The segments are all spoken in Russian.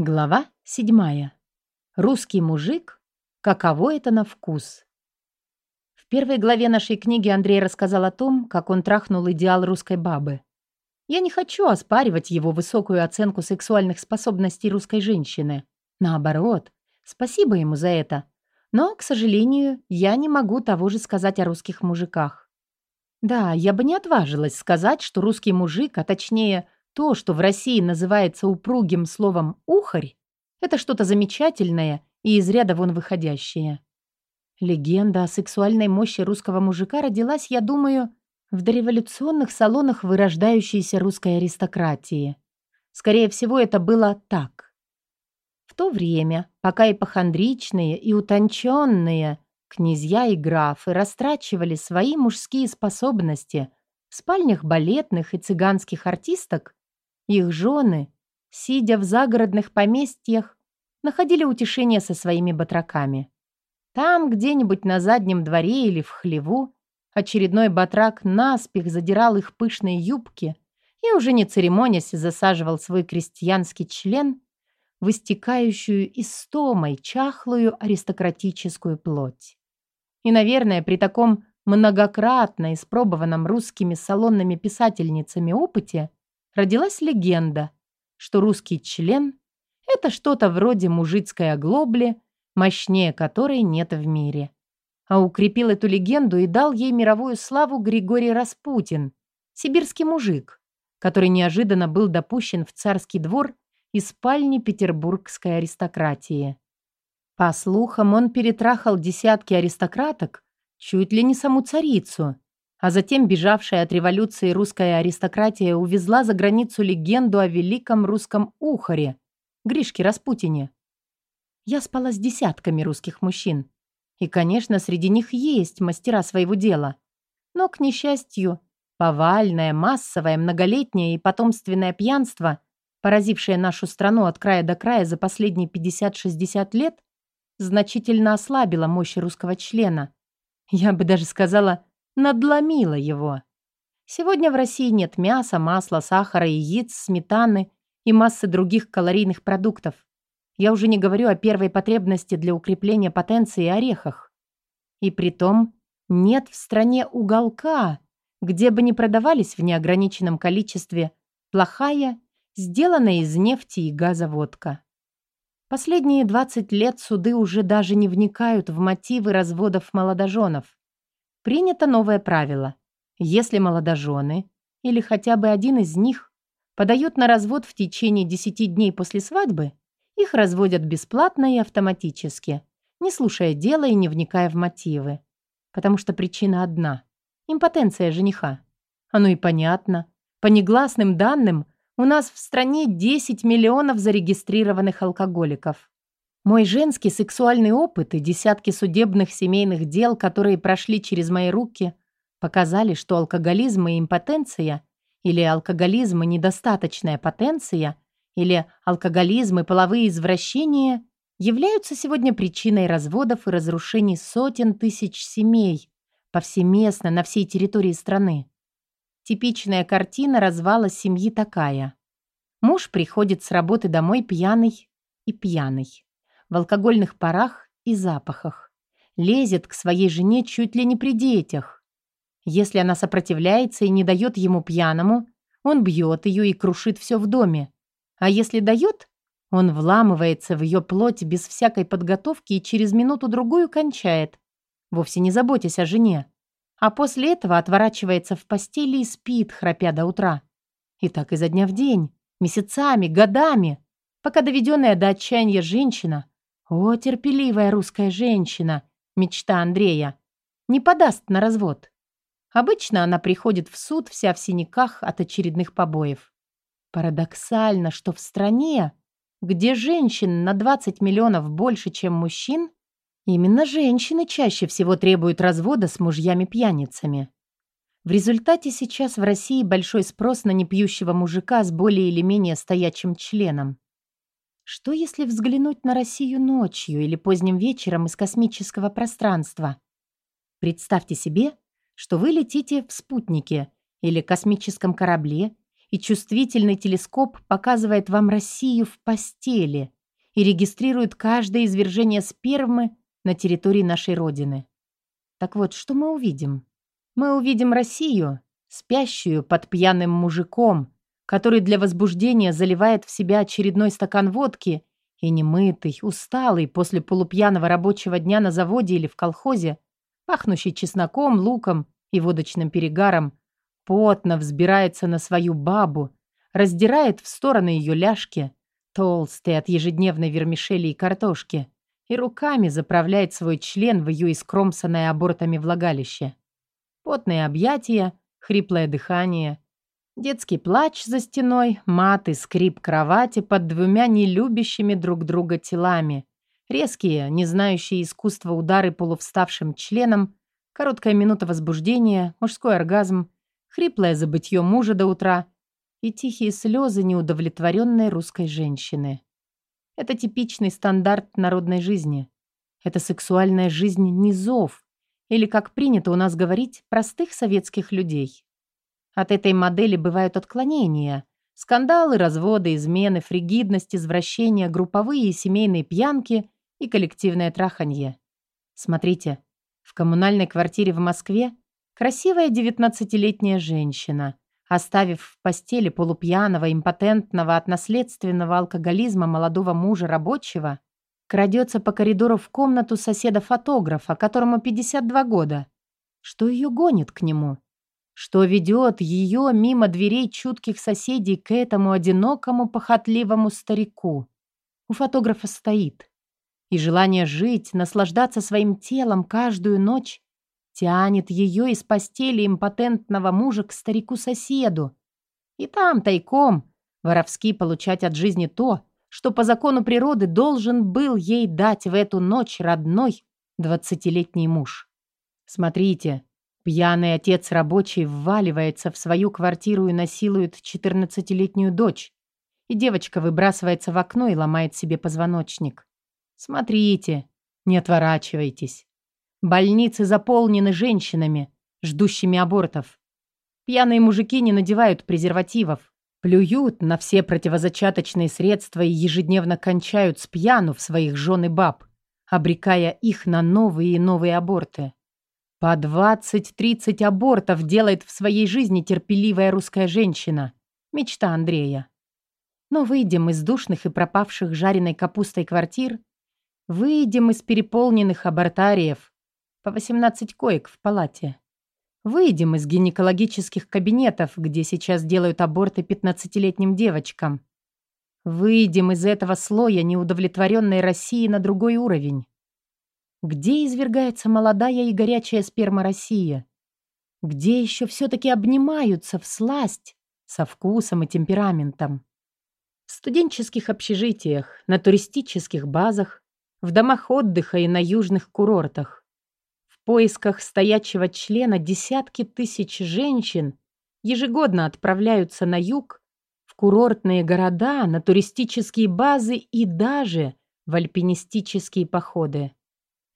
Глава седьмая. Русский мужик. Каково это на вкус? В первой главе нашей книги Андрей рассказал о том, как он трахнул идеал русской бабы. Я не хочу оспаривать его высокую оценку сексуальных способностей русской женщины. Наоборот, спасибо ему за это. Но, к сожалению, я не могу того же сказать о русских мужиках. Да, я бы не отважилась сказать, что русский мужик, а точнее – то, что в России называется упругим словом «ухарь», это что-то замечательное и из ряда вон выходящее. Легенда о сексуальной мощи русского мужика родилась, я думаю, в дореволюционных салонах вырождающейся русской аристократии. Скорее всего, это было так. В то время, пока ипохондричные и утонченные князья и графы растрачивали свои мужские способности в спальнях балетных и цыганских артисток, их жены, сидя в загородных поместьях, находили утешение со своими батраками. Там, где-нибудь на заднем дворе или в хлеву, очередной батрак наспех задирал их пышные юбки и, уже не церемонясь, засаживал свой крестьянский член в истекающую истомой чахлую аристократическую плоть. И, наверное, при таком многократно испробованном русскими салонными писательницами опыте родилась легенда, что русский член – это что-то вроде мужицкой оглобли, мощнее которой нет в мире. А укрепил эту легенду и дал ей мировую славу Григорий Распутин, сибирский мужик, который неожиданно был допущен в царский двор из спальни петербургской аристократии. По слухам, он перетрахал десятки аристократок, чуть ли не саму царицу – а затем бежавшая от революции русская аристократия увезла за границу легенду о великом русском ухаре, Гришке Распутине. Я спала с десятками русских мужчин. И, конечно, среди них есть мастера своего дела. Но, к несчастью, повальное, массовое, многолетнее и потомственное пьянство, поразившее нашу страну от края до края за последние 50-60 лет, значительно ослабило мощь русского члена. Я бы даже сказала – надломила его. Сегодня в России нет мяса, масла, сахара, яиц, сметаны и массы других калорийных продуктов. Я уже не говорю о первой потребности для укрепления потенции и орехах. И притом нет в стране уголка, где бы не продавались в неограниченном количестве плохая, сделанная из нефти и газа водка. Последние 20 лет суды уже даже не вникают в мотивы разводов молодоженов. Принято новое правило. Если молодожены или хотя бы один из них подают на развод в течение 10 дней после свадьбы, их разводят бесплатно и автоматически, не слушая дела и не вникая в мотивы. Потому что причина одна – импотенция жениха. Оно и понятно. По негласным данным, у нас в стране 10 миллионов зарегистрированных алкоголиков. Мой женский сексуальный опыт и десятки судебных семейных дел, которые прошли через мои руки, показали, что алкоголизм и импотенция, или алкоголизм и недостаточная потенция, или алкоголизм и половые извращения являются сегодня причиной разводов и разрушений сотен тысяч семей повсеместно на всей территории страны. Типичная картина развала семьи такая. Муж приходит с работы домой пьяный и пьяный в алкогольных парах и запахах. Лезет к своей жене чуть ли не при детях. Если она сопротивляется и не дает ему пьяному, он бьет ее и крушит все в доме. А если дает, он вламывается в ее плоть без всякой подготовки и через минуту-другую кончает, вовсе не заботясь о жене. А после этого отворачивается в постели и спит, храпя до утра. И так изо дня в день, месяцами, годами, пока доведенная до отчаяния женщина о, терпеливая русская женщина, мечта Андрея, не подаст на развод. Обычно она приходит в суд вся в синяках от очередных побоев. Парадоксально, что в стране, где женщин на 20 миллионов больше, чем мужчин, именно женщины чаще всего требуют развода с мужьями-пьяницами. В результате сейчас в России большой спрос на непьющего мужика с более или менее стоячим членом. Что если взглянуть на Россию ночью или поздним вечером из космического пространства? Представьте себе, что вы летите в спутнике или космическом корабле и чувствительный телескоп показывает вам Россию в постели и регистрирует каждое извержение спермы на территории нашей Родины. Так вот, что мы увидим? Мы увидим Россию, спящую под пьяным мужиком, который для возбуждения заливает в себя очередной стакан водки и немытый, усталый после полупьяного рабочего дня на заводе или в колхозе, пахнущий чесноком, луком и водочным перегаром, потно взбирается на свою бабу, раздирает в стороны ее ляжки, толстые от ежедневной вермишели и картошки, и руками заправляет свой член в ее искромсанное абортами влагалище. Потные объятия, хриплое дыхание, детский плач за стеной, мат и скрип кровати под двумя нелюбящими друг друга телами, резкие, не знающие искусства удары полувставшим членом, короткая минута возбуждения, мужской оргазм — хриплое забытье мужа до утра и тихие слезы неудовлетворенной русской женщины. Это типичный стандарт народной жизни. Это сексуальная жизнь низов, или, как принято у нас говорить, простых советских людей. От этой модели бывают отклонения. Скандалы, разводы, измены, фригидность, извращения, групповые и семейные пьянки и коллективное траханье. Смотрите, в коммунальной квартире в Москве Красивая девятнадцатилетняя женщина, оставив в постели полупьяного, импотентного от наследственного алкоголизма молодого мужа рабочего, крадется по коридору в комнату соседа-фотографа, которому 52 года. Что ее гонит к нему? Что ведет ее мимо дверей чутких соседей к этому одинокому похотливому старику? У фотографа стоит. И желание жить, наслаждаться своим телом каждую ночь Тянет ее из постели импотентного мужа к старику-соседу. И там, тайком, воровски получать от жизни то, что по закону природы должен был ей дать в эту ночь родной двадцатилетний муж. Смотрите, пьяный отец рабочий вваливается в свою квартиру и насилует четырнадцатилетнюю дочь, и девочка выбрасывается в окно и ломает себе позвоночник. Смотрите, не отворачивайтесь. Больницы заполнены женщинами, ждущими абортов. Пьяные мужики не надевают презервативов, плюют на все противозачаточные средства и ежедневно кончают с пьяну в своих жен и баб, обрекая их на новые и новые аборты. По 20-30 абортов делает в своей жизни терпеливая русская женщина. Мечта Андрея. Но выйдем из душных и пропавших жареной капустой квартир, выйдем из переполненных абортариев, по 18 коек в палате. Выйдем из гинекологических кабинетов, где сейчас делают аборты 15-летним девочкам. Выйдем из этого слоя неудовлетворенной России на другой уровень. Где извергается молодая и горячая сперма России? Где еще все-таки обнимаются в сласть со вкусом и темпераментом? В студенческих общежитиях, на туристических базах, в домах отдыха и на южных курортах поисках стоячего члена десятки тысяч женщин ежегодно отправляются на юг, в курортные города, на туристические базы и даже в альпинистические походы.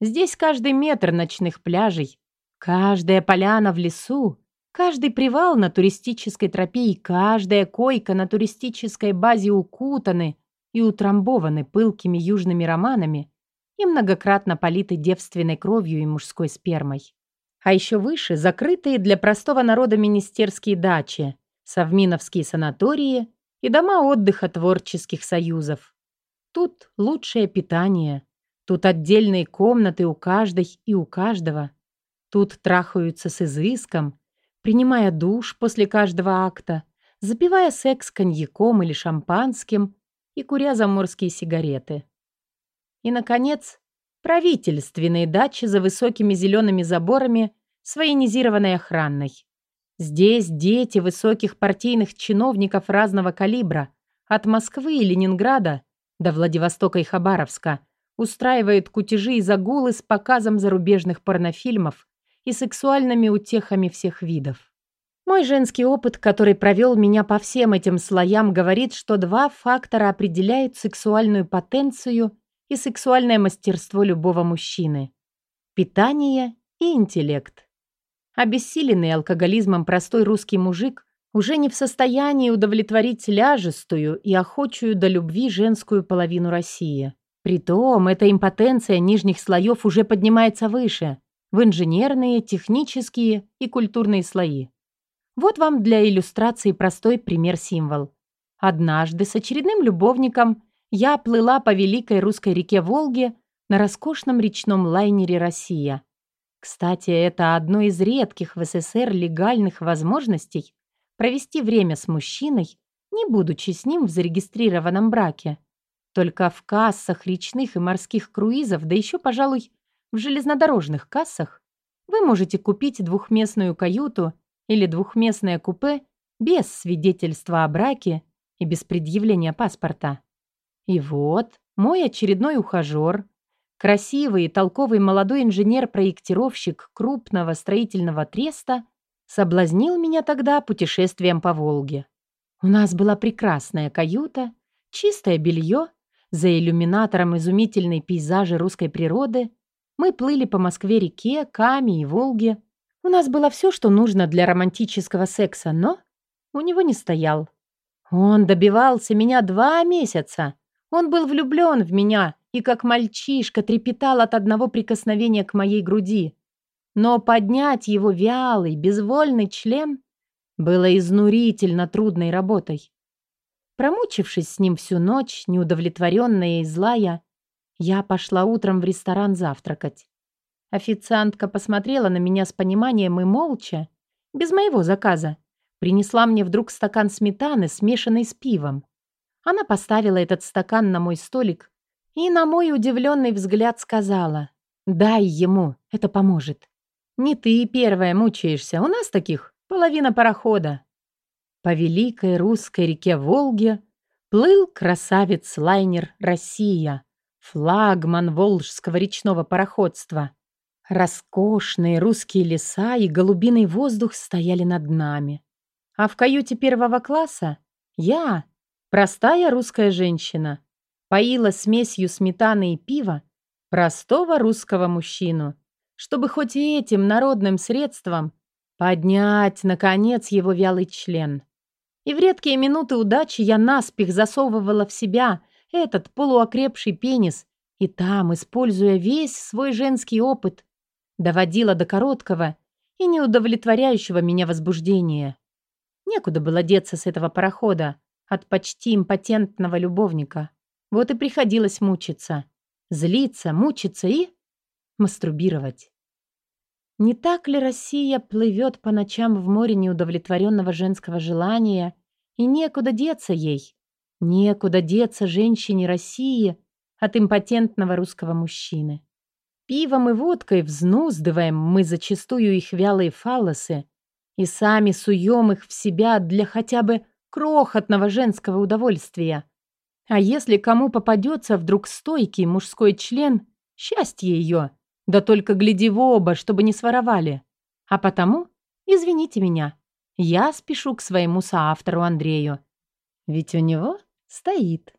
Здесь каждый метр ночных пляжей, каждая поляна в лесу, каждый привал на туристической тропе и каждая койка на туристической базе укутаны и утрамбованы пылкими южными романами и многократно политы девственной кровью и мужской спермой. А еще выше закрытые для простого народа министерские дачи, совминовские санатории и дома отдыха творческих союзов. Тут лучшее питание, тут отдельные комнаты у каждой и у каждого. Тут трахаются с изыском, принимая душ после каждого акта, запивая секс коньяком или шампанским и куря заморские сигареты. И, наконец, правительственные дачи за высокими зелеными заборами с военизированной охраной. Здесь дети высоких партийных чиновников разного калибра, от Москвы и Ленинграда до Владивостока и Хабаровска, устраивают кутежи и загулы с показом зарубежных порнофильмов и сексуальными утехами всех видов. Мой женский опыт, который провел меня по всем этим слоям, говорит, что два фактора определяют сексуальную потенцию и сексуальное мастерство любого мужчины. Питание и интеллект. Обессиленный алкоголизмом простой русский мужик уже не в состоянии удовлетворить ляжестую и охочую до любви женскую половину России. Притом эта импотенция нижних слоев уже поднимается выше, в инженерные, технические и культурные слои. Вот вам для иллюстрации простой пример-символ. Однажды с очередным любовником я плыла по великой русской реке Волге на роскошном речном лайнере «Россия». Кстати, это одно из редких в СССР легальных возможностей провести время с мужчиной, не будучи с ним в зарегистрированном браке. Только в кассах речных и морских круизов, да еще, пожалуй, в железнодорожных кассах, вы можете купить двухместную каюту или двухместное купе без свидетельства о браке и без предъявления паспорта. И вот мой очередной ухажер, красивый и толковый молодой инженер-проектировщик крупного строительного треста, соблазнил меня тогда путешествием по Волге. У нас была прекрасная каюта, чистое белье, за иллюминатором изумительные пейзажи русской природы. Мы плыли по Москве-реке, Каме и Волге. У нас было все, что нужно для романтического секса, но у него не стоял. Он добивался меня два месяца. Он был влюблен в меня и как мальчишка трепетал от одного прикосновения к моей груди. Но поднять его вялый, безвольный член было изнурительно трудной работой. Промучившись с ним всю ночь, неудовлетворенная и злая, я пошла утром в ресторан завтракать. Официантка посмотрела на меня с пониманием и молча, без моего заказа, принесла мне вдруг стакан сметаны, смешанной с пивом. Она поставила этот стакан на мой столик и, на мой удивленный взгляд, сказала, «Дай ему, это поможет. Не ты первая мучаешься, у нас таких половина парохода». По великой русской реке Волге плыл красавец-лайнер «Россия», флагман волжского речного пароходства. Роскошные русские леса и голубиный воздух стояли над нами. А в каюте первого класса я, простая русская женщина, поила смесью сметаны и пива простого русского мужчину, чтобы хоть и этим народным средством поднять, наконец, его вялый член. И в редкие минуты удачи я наспех засовывала в себя этот полуокрепший пенис и там, используя весь свой женский опыт, доводила до короткого и неудовлетворяющего меня возбуждения. Некуда было деться с этого парохода от почти импотентного любовника. Вот и приходилось мучиться. Злиться, мучиться и мастурбировать. Не так ли Россия плывет по ночам в море неудовлетворенного женского желания, и некуда деться ей? Некуда деться женщине России от импотентного русского мужчины. Пивом и водкой взнуздываем мы зачастую их вялые фалосы и сами суем их в себя для хотя бы крохотного женского удовольствия. А если кому попадется вдруг стойкий мужской член, счастье ее, да только гляди в оба, чтобы не своровали. А потому, извините меня, я спешу к своему соавтору Андрею. Ведь у него стоит